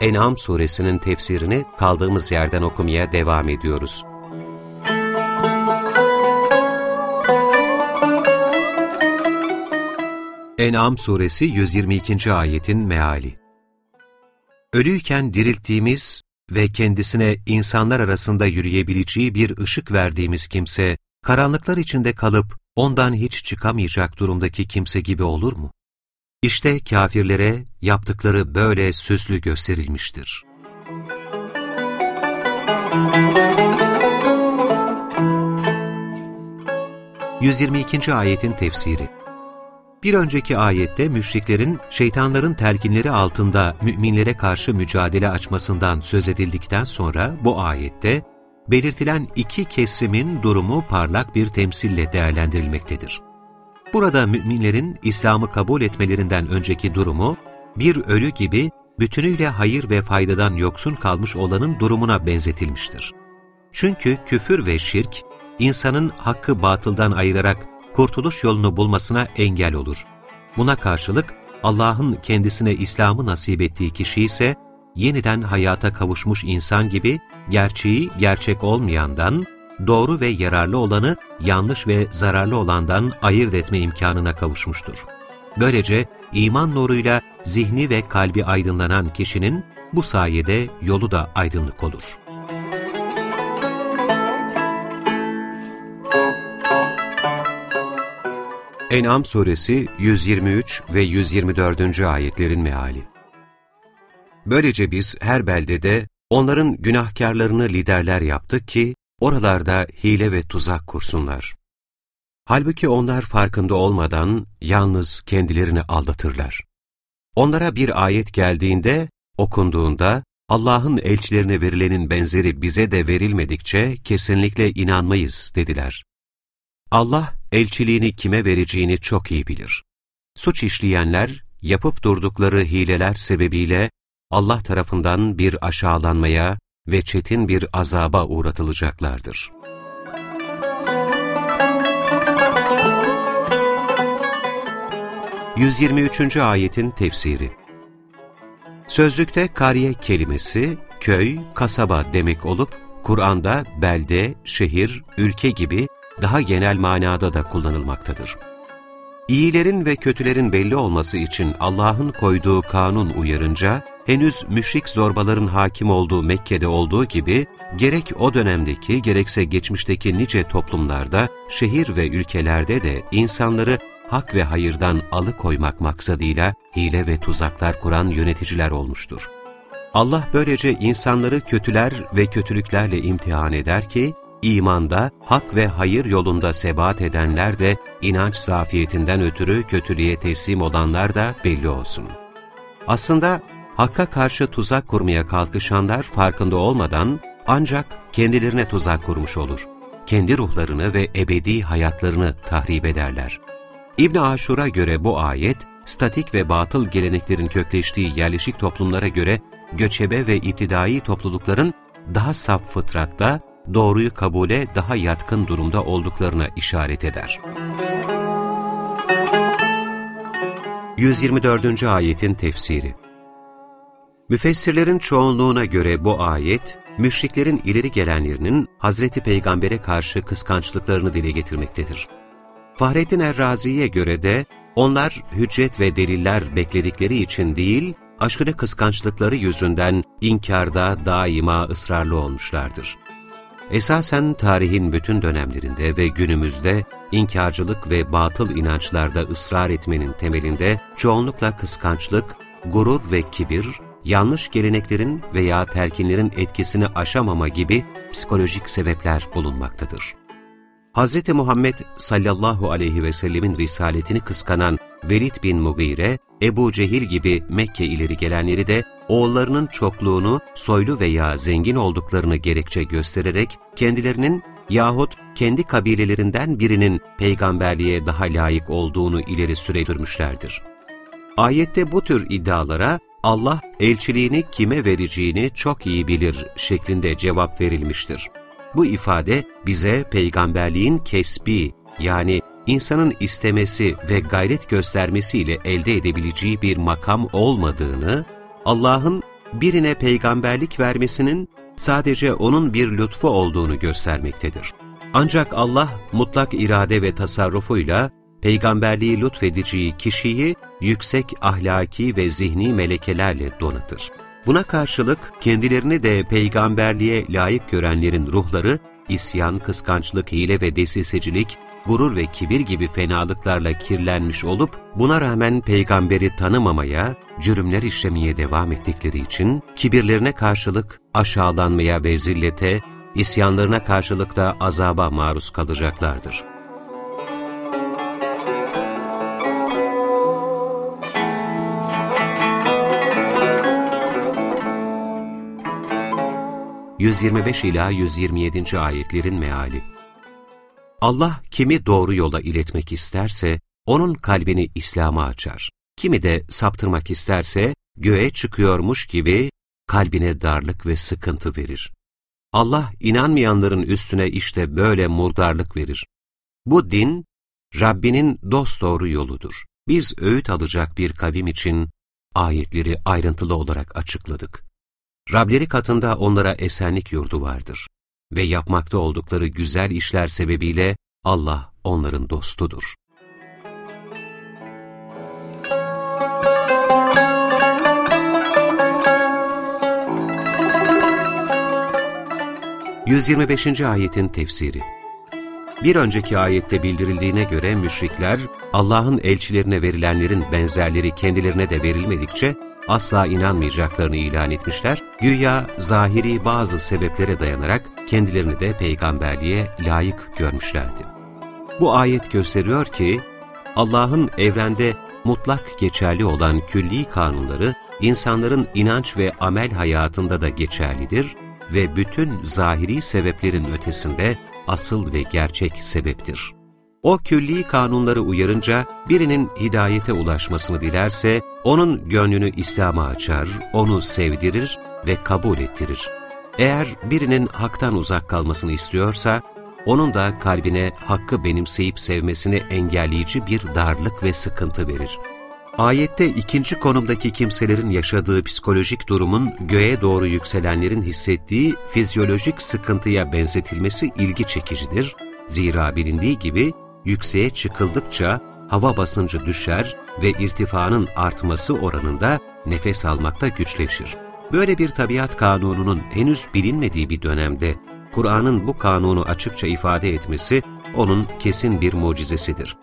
En'am suresinin tefsirini kaldığımız yerden okumaya devam ediyoruz. En'am suresi 122. ayetin meali Ölüyken dirilttiğimiz ve kendisine insanlar arasında yürüyebileceği bir ışık verdiğimiz kimse, karanlıklar içinde kalıp ondan hiç çıkamayacak durumdaki kimse gibi olur mu? İşte kafirlere yaptıkları böyle süslü gösterilmiştir. ...122. ayetin tefsiri Bir önceki ayette müşriklerin şeytanların telkinleri altında müminlere karşı mücadele açmasından söz edildikten sonra bu ayette belirtilen iki kesimin durumu parlak bir temsille değerlendirilmektedir. Burada müminlerin İslam'ı kabul etmelerinden önceki durumu, bir ölü gibi bütünüyle hayır ve faydadan yoksun kalmış olanın durumuna benzetilmiştir. Çünkü küfür ve şirk, insanın hakkı batıldan ayırarak kurtuluş yolunu bulmasına engel olur. Buna karşılık Allah'ın kendisine İslam'ı nasip ettiği kişi ise, yeniden hayata kavuşmuş insan gibi gerçeği gerçek olmayandan, doğru ve yararlı olanı yanlış ve zararlı olandan ayırt etme imkanına kavuşmuştur. Böylece iman nuruyla zihni ve kalbi aydınlanan kişinin bu sayede yolu da aydınlık olur. En'am suresi 123 ve 124. ayetlerin meali Böylece biz her beldede onların günahkarlarını liderler yaptık ki, oralarda hile ve tuzak kursunlar. Halbuki onlar farkında olmadan yalnız kendilerini aldatırlar. Onlara bir ayet geldiğinde, okunduğunda, Allah'ın elçilerine verilenin benzeri bize de verilmedikçe kesinlikle inanmayız dediler. Allah elçiliğini kime vereceğini çok iyi bilir. Suç işleyenler, yapıp durdukları hileler sebebiyle Allah tarafından bir aşağılanmaya ve çetin bir azaba uğratılacaklardır. ...123. ayetin tefsiri Sözlükte kariye kelimesi, köy, kasaba demek olup, Kur'an'da belde, şehir, ülke gibi daha genel manada da kullanılmaktadır. İyilerin ve kötülerin belli olması için Allah'ın koyduğu kanun uyarınca, henüz müşrik zorbaların hakim olduğu Mekke'de olduğu gibi, gerek o dönemdeki gerekse geçmişteki nice toplumlarda, şehir ve ülkelerde de insanları hak ve hayırdan alıkoymak maksadıyla hile ve tuzaklar kuran yöneticiler olmuştur. Allah böylece insanları kötüler ve kötülüklerle imtihan eder ki, imanda, hak ve hayır yolunda sebat edenler de inanç zafiyetinden ötürü kötülüğe teslim olanlar da belli olsun. Aslında Hakka karşı tuzak kurmaya kalkışanlar farkında olmadan ancak kendilerine tuzak kurmuş olur. Kendi ruhlarını ve ebedi hayatlarını tahrip ederler. İbn Aşur'a göre bu ayet, statik ve batıl geleneklerin kökleştiği yerleşik toplumlara göre göçebe ve iptidai toplulukların daha saf fıtratta, doğruyu kabule daha yatkın durumda olduklarına işaret eder. 124. Ayetin Tefsiri Müfessirlerin çoğunluğuna göre bu ayet, müşriklerin ileri gelenlerinin Hazreti Peygamber'e karşı kıskançlıklarını dile getirmektedir. Fahrettin Errazi'ye göre de onlar hüccet ve deliller bekledikleri için değil, aşırı kıskançlıkları yüzünden inkarda daima ısrarlı olmuşlardır. Esasen tarihin bütün dönemlerinde ve günümüzde inkarcılık ve batıl inançlarda ısrar etmenin temelinde çoğunlukla kıskançlık, gurur ve kibir, yanlış geleneklerin veya telkinlerin etkisini aşamama gibi psikolojik sebepler bulunmaktadır. Hz. Muhammed sallallahu aleyhi ve sellemin risaletini kıskanan Velid bin Mugire, Ebu Cehil gibi Mekke ileri gelenleri de oğullarının çokluğunu, soylu veya zengin olduklarını gerekçe göstererek kendilerinin yahut kendi kabilelerinden birinin peygamberliğe daha layık olduğunu ileri sürdürmüşlerdir. Ayette bu tür iddialara Allah elçiliğini kime vereceğini çok iyi bilir şeklinde cevap verilmiştir. Bu ifade bize peygamberliğin kesbi yani insanın istemesi ve gayret göstermesiyle elde edebileceği bir makam olmadığını, Allah'ın birine peygamberlik vermesinin sadece onun bir lütfu olduğunu göstermektedir. Ancak Allah mutlak irade ve tasarrufuyla peygamberliği lütfedeceği kişiyi yüksek ahlaki ve zihni melekelerle donatır. Buna karşılık kendilerini de peygamberliğe layık görenlerin ruhları, isyan, kıskançlık, hile ve desisecilik, gurur ve kibir gibi fenalıklarla kirlenmiş olup, buna rağmen peygamberi tanımamaya, cürümler işlemeye devam ettikleri için, kibirlerine karşılık aşağılanmaya ve zillete, isyanlarına karşılık da azaba maruz kalacaklardır. 125 ila 127. ayetlerin meali. Allah kimi doğru yola iletmek isterse onun kalbini İslam'a açar. Kimi de saptırmak isterse göğe çıkıyormuş gibi kalbine darlık ve sıkıntı verir. Allah inanmayanların üstüne işte böyle murdarlık verir. Bu din, Rabbinin dosdoğru yoludur. Biz öğüt alacak bir kavim için ayetleri ayrıntılı olarak açıkladık. Rableri katında onlara esenlik yurdu vardır ve yapmakta oldukları güzel işler sebebiyle Allah onların dostudur. ...125. ayetin tefsiri Bir önceki ayette bildirildiğine göre müşrikler, Allah'ın elçilerine verilenlerin benzerleri kendilerine de verilmedikçe asla inanmayacaklarını ilan etmişler, güya zahiri bazı sebeplere dayanarak kendilerini de peygamberliğe layık görmüşlerdi. Bu ayet gösteriyor ki, Allah'ın evrende mutlak geçerli olan külli kanunları, insanların inanç ve amel hayatında da geçerlidir ve bütün zahiri sebeplerin ötesinde asıl ve gerçek sebeptir. O külli kanunları uyarınca birinin hidayete ulaşmasını dilerse, onun gönlünü İslam'a açar, onu sevdirir ve kabul ettirir. Eğer birinin haktan uzak kalmasını istiyorsa, onun da kalbine hakkı benimseyip sevmesini engelleyici bir darlık ve sıkıntı verir. Ayette ikinci konumdaki kimselerin yaşadığı psikolojik durumun göğe doğru yükselenlerin hissettiği fizyolojik sıkıntıya benzetilmesi ilgi çekicidir. Zira bilindiği gibi yükseğe çıkıldıkça hava basıncı düşer ve irtifanın artması oranında nefes almakta güçleşir. Böyle bir tabiat kanununun henüz bilinmediği bir dönemde Kur'an'ın bu kanunu açıkça ifade etmesi onun kesin bir mucizesidir.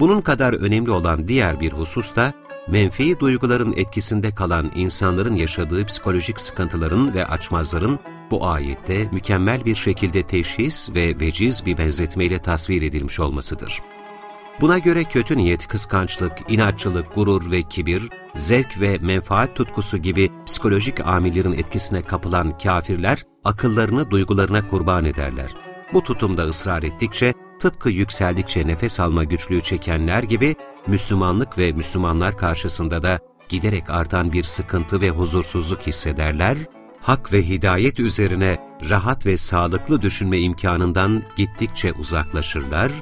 Bunun kadar önemli olan diğer bir husus da menfi duyguların etkisinde kalan insanların yaşadığı psikolojik sıkıntıların ve açmazların bu ayette mükemmel bir şekilde teşhis ve veciz bir benzetmeyle tasvir edilmiş olmasıdır. Buna göre kötü niyet, kıskançlık, inatçılık, gurur ve kibir, zevk ve menfaat tutkusu gibi psikolojik amillerin etkisine kapılan kafirler, akıllarını duygularına kurban ederler. Bu tutumda ısrar ettikçe, tıpkı yükseldikçe nefes alma güçlüğü çekenler gibi, Müslümanlık ve Müslümanlar karşısında da giderek artan bir sıkıntı ve huzursuzluk hissederler hak ve hidayet üzerine rahat ve sağlıklı düşünme imkanından gittikçe uzaklaşırlar,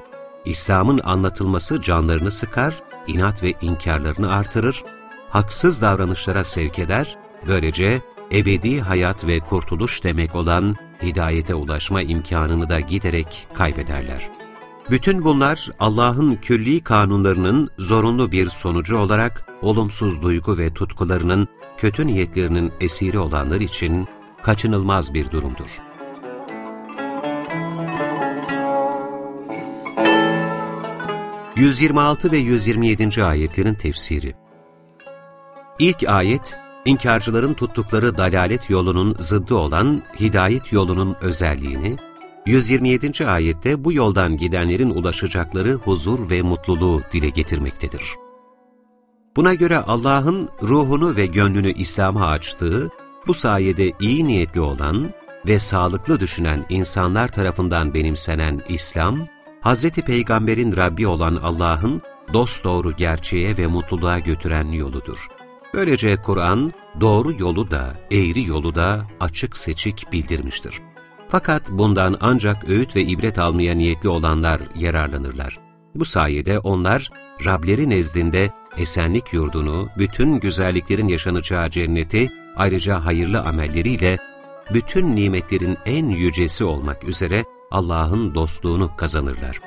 İslam'ın anlatılması canlarını sıkar, inat ve inkarlarını artırır, haksız davranışlara sevk eder, böylece ebedi hayat ve kurtuluş demek olan hidayete ulaşma imkanını da giderek kaybederler. Bütün bunlar Allah'ın külli kanunlarının zorunlu bir sonucu olarak olumsuz duygu ve tutkularının, kötü niyetlerinin esiri olanlar için kaçınılmaz bir durumdur. ...126 ve 127. ayetlerin tefsiri İlk ayet, inkarcıların tuttukları dalalet yolunun zıddı olan hidayet yolunun özelliğini, 127. ayette bu yoldan gidenlerin ulaşacakları huzur ve mutluluğu dile getirmektedir. Buna göre Allah'ın ruhunu ve gönlünü İslam'a açtığı, bu sayede iyi niyetli olan ve sağlıklı düşünen insanlar tarafından benimsenen İslam, Hz. Peygamber'in Rabbi olan Allah'ın dosdoğru gerçeğe ve mutluluğa götüren yoludur. Böylece Kur'an, doğru yolu da, eğri yolu da açık seçik bildirmiştir. Fakat bundan ancak öğüt ve ibret almaya niyetli olanlar yararlanırlar. Bu sayede onlar, Rableri nezdinde esenlik yurdunu, bütün güzelliklerin yaşanacağı cenneti, ayrıca hayırlı amelleriyle, bütün nimetlerin en yücesi olmak üzere Allah'ın dostluğunu kazanırlar.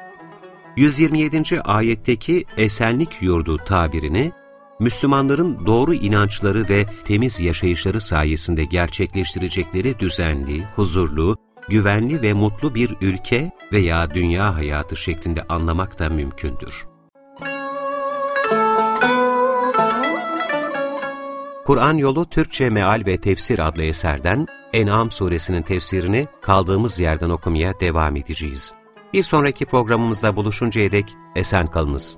127. ayetteki esenlik yurdu tabirini, Müslümanların doğru inançları ve temiz yaşayışları sayesinde gerçekleştirecekleri düzenli, huzurlu, güvenli ve mutlu bir ülke veya dünya hayatı şeklinde anlamak da mümkündür. Kur'an Yolu Türkçe Meal ve Tefsir adlı eserden En'am suresinin tefsirini kaldığımız yerden okumaya devam edeceğiz. Bir sonraki programımızda buluşuncaya dek esen kalınız.